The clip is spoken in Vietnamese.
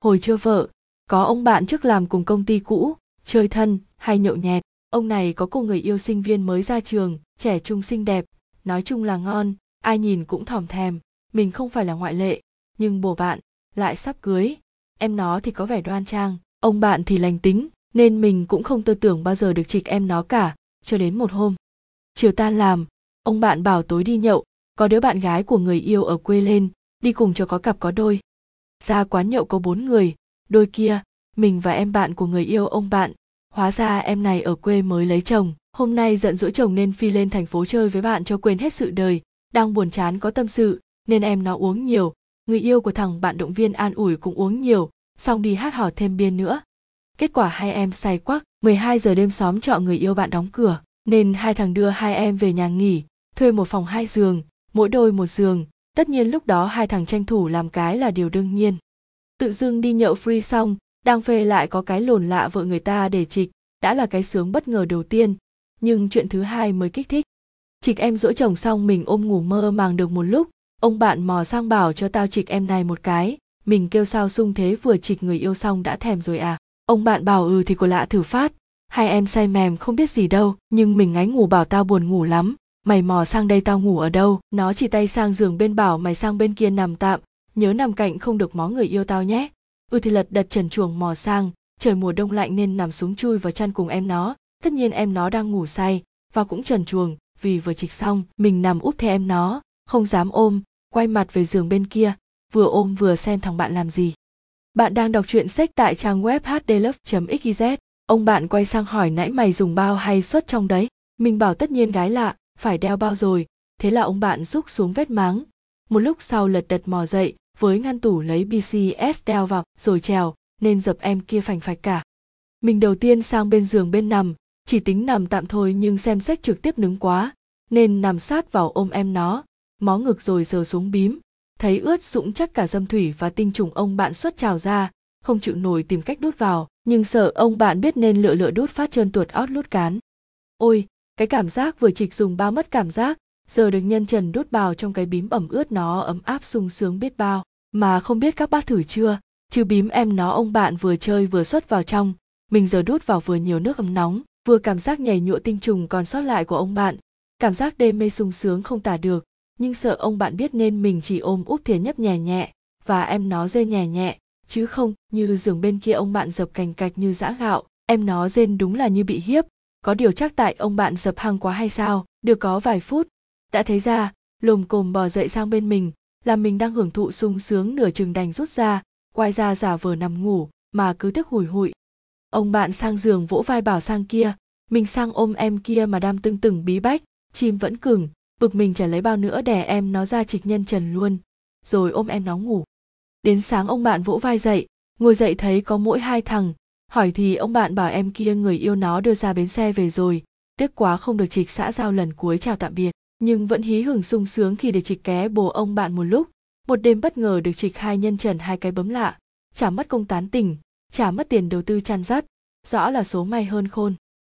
hồi chưa vợ, có ông bạn trước làm cùng công ty cũ, chơi thân hay nhậu nhẹt. Ông này có cô người yêu sinh viên mới ra trường, trẻ trung xinh đẹp, nói chung là ngon, ai nhìn cũng thòm thèm. Mình không phải là ngoại lệ, nhưng bồ bạn lại sắp cưới. Em nó thì có vẻ đoan trang, ông bạn thì lành tính, nên mình cũng không tư tưởng bao giờ được trịch em nó cả, cho đến một hôm. Chiều tan làm, ông bạn bảo tối đi nhậu, có đứa bạn gái của người yêu ở quê lên, đi cùng cho có cặp có đôi ra quán nhậu có bốn người, đôi kia, mình và em bạn của người yêu ông bạn. Hóa ra em này ở quê mới lấy chồng. Hôm nay giận dỗi chồng nên phi lên thành phố chơi với bạn cho quên hết sự đời. Đang buồn chán có tâm sự, nên em nó uống nhiều. Người yêu của thằng bạn động viên an ủi cũng uống nhiều, xong đi hát hò thêm biên nữa. Kết quả hai em say quắc. 12 giờ đêm xóm trọ người yêu bạn đóng cửa, nên hai thằng đưa hai em về nhà nghỉ, thuê một phòng hai giường, mỗi đôi một giường tất nhiên lúc đó hai thằng tranh thủ làm cái là điều đương nhiên. Tự dưng đi nhậu free xong, đang phê lại có cái lồn lạ vợ người ta để trịch, đã là cái sướng bất ngờ đầu tiên. Nhưng chuyện thứ hai mới kích thích. Trịch em dỗ chồng xong mình ôm ngủ mơ màng được một lúc, ông bạn mò sang bảo cho tao trịch em này một cái, mình kêu sao sung thế vừa trịch người yêu xong đã thèm rồi à. Ông bạn bảo ừ thì của lạ thử phát, hai em say mềm không biết gì đâu, nhưng mình ngáy ngủ bảo tao buồn ngủ lắm mày mò sang đây tao ngủ ở đâu? Nó chỉ tay sang giường bên bảo, mày sang bên kia nằm tạm. Nhớ nằm cạnh không được mó người yêu tao nhé. Ừ thì lật đật trần chuồng mò sang. Trời mùa đông lạnh nên nằm xuống chui vào chăn cùng em nó. Tất nhiên em nó đang ngủ say, và cũng trần chuồng, vì vừa trịch xong, mình nằm úp theo em nó. Không dám ôm, quay mặt về giường bên kia. Vừa ôm vừa xem thằng bạn làm gì? Bạn đang đọc truyện sách tại trang web hdlove.xyz ông bạn quay sang hỏi nãy mày dùng bao hay suất trong đấy? Mình bảo tất nhiên gái lạ phải đeo bao rồi. Thế là ông bạn rúc xuống vết máng. Một lúc sau lật đật mò dậy, với ngăn tủ lấy bcs đeo vào, rồi trèo, nên dập em kia phành phạch cả. Mình đầu tiên sang bên giường bên nằm, chỉ tính nằm tạm thôi nhưng xem sách trực tiếp nứng quá, nên nằm sát vào ôm em nó, mó ngực rồi giờ xuống bím. Thấy ướt sũng chắc cả dâm thủy và tinh trùng ông bạn xuất trào ra, không chịu nổi tìm cách đút vào, nhưng sợ ông bạn biết nên lựa lựa đút phát trơn tuột ót lút cán. Ôi cái cảm giác vừa trịch dùng bao mất cảm giác, giờ được nhân trần đút vào trong cái bím ẩm ướt nó ấm áp sung sướng biết bao. Mà không biết các bác thử chưa? Chứ bím em nó ông bạn vừa chơi vừa xuất vào trong. Mình giờ đút vào vừa nhiều nước ấm nóng, vừa cảm giác nhảy nhụa tinh trùng còn sót lại của ông bạn. Cảm giác đê mê sung sướng không tả được, nhưng sợ ông bạn biết nên mình chỉ ôm úp thìa nhấp nhẹ nhẹ, và em nó dê nhẹ nhẹ. Chứ không, như giường bên kia ông bạn dập cành cạch như giã gạo, em nó rên đúng là như bị hiếp có điều chắc tại ông bạn dập hăng quá hay sao? Được có vài phút, đã thấy ra, lồm cồm bò dậy sang bên mình là mình đang hưởng thụ sung sướng nửa chừng đành rút ra, quay ra giả vờ nằm ngủ, mà cứ tiếc hủi hụi. Ông bạn sang giường vỗ vai bảo sang kia, mình sang ôm em kia mà đam tưng từng bí bách, chim vẫn cừng, bực mình chả lấy bao nữa đè em nó ra trịch nhân trần luôn, rồi ôm em nó ngủ. Đến sáng ông bạn vỗ vai dậy, ngồi dậy thấy có mỗi hai thằng hỏi thì ông bạn bảo em kia người yêu nó đưa ra bến xe về rồi. Tiếc quá không được trịch xã giao lần cuối chào tạm biệt. Nhưng vẫn hí hửng sung sướng khi được trịch ké bồ ông bạn một lúc. Một đêm bất ngờ được trịch hai nhân trần hai cái bấm lạ. Chả mất công tán tỉnh chả mất tiền đầu tư chăn dắt rõ là số may hơn khôn.